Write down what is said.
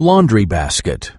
Laundry basket.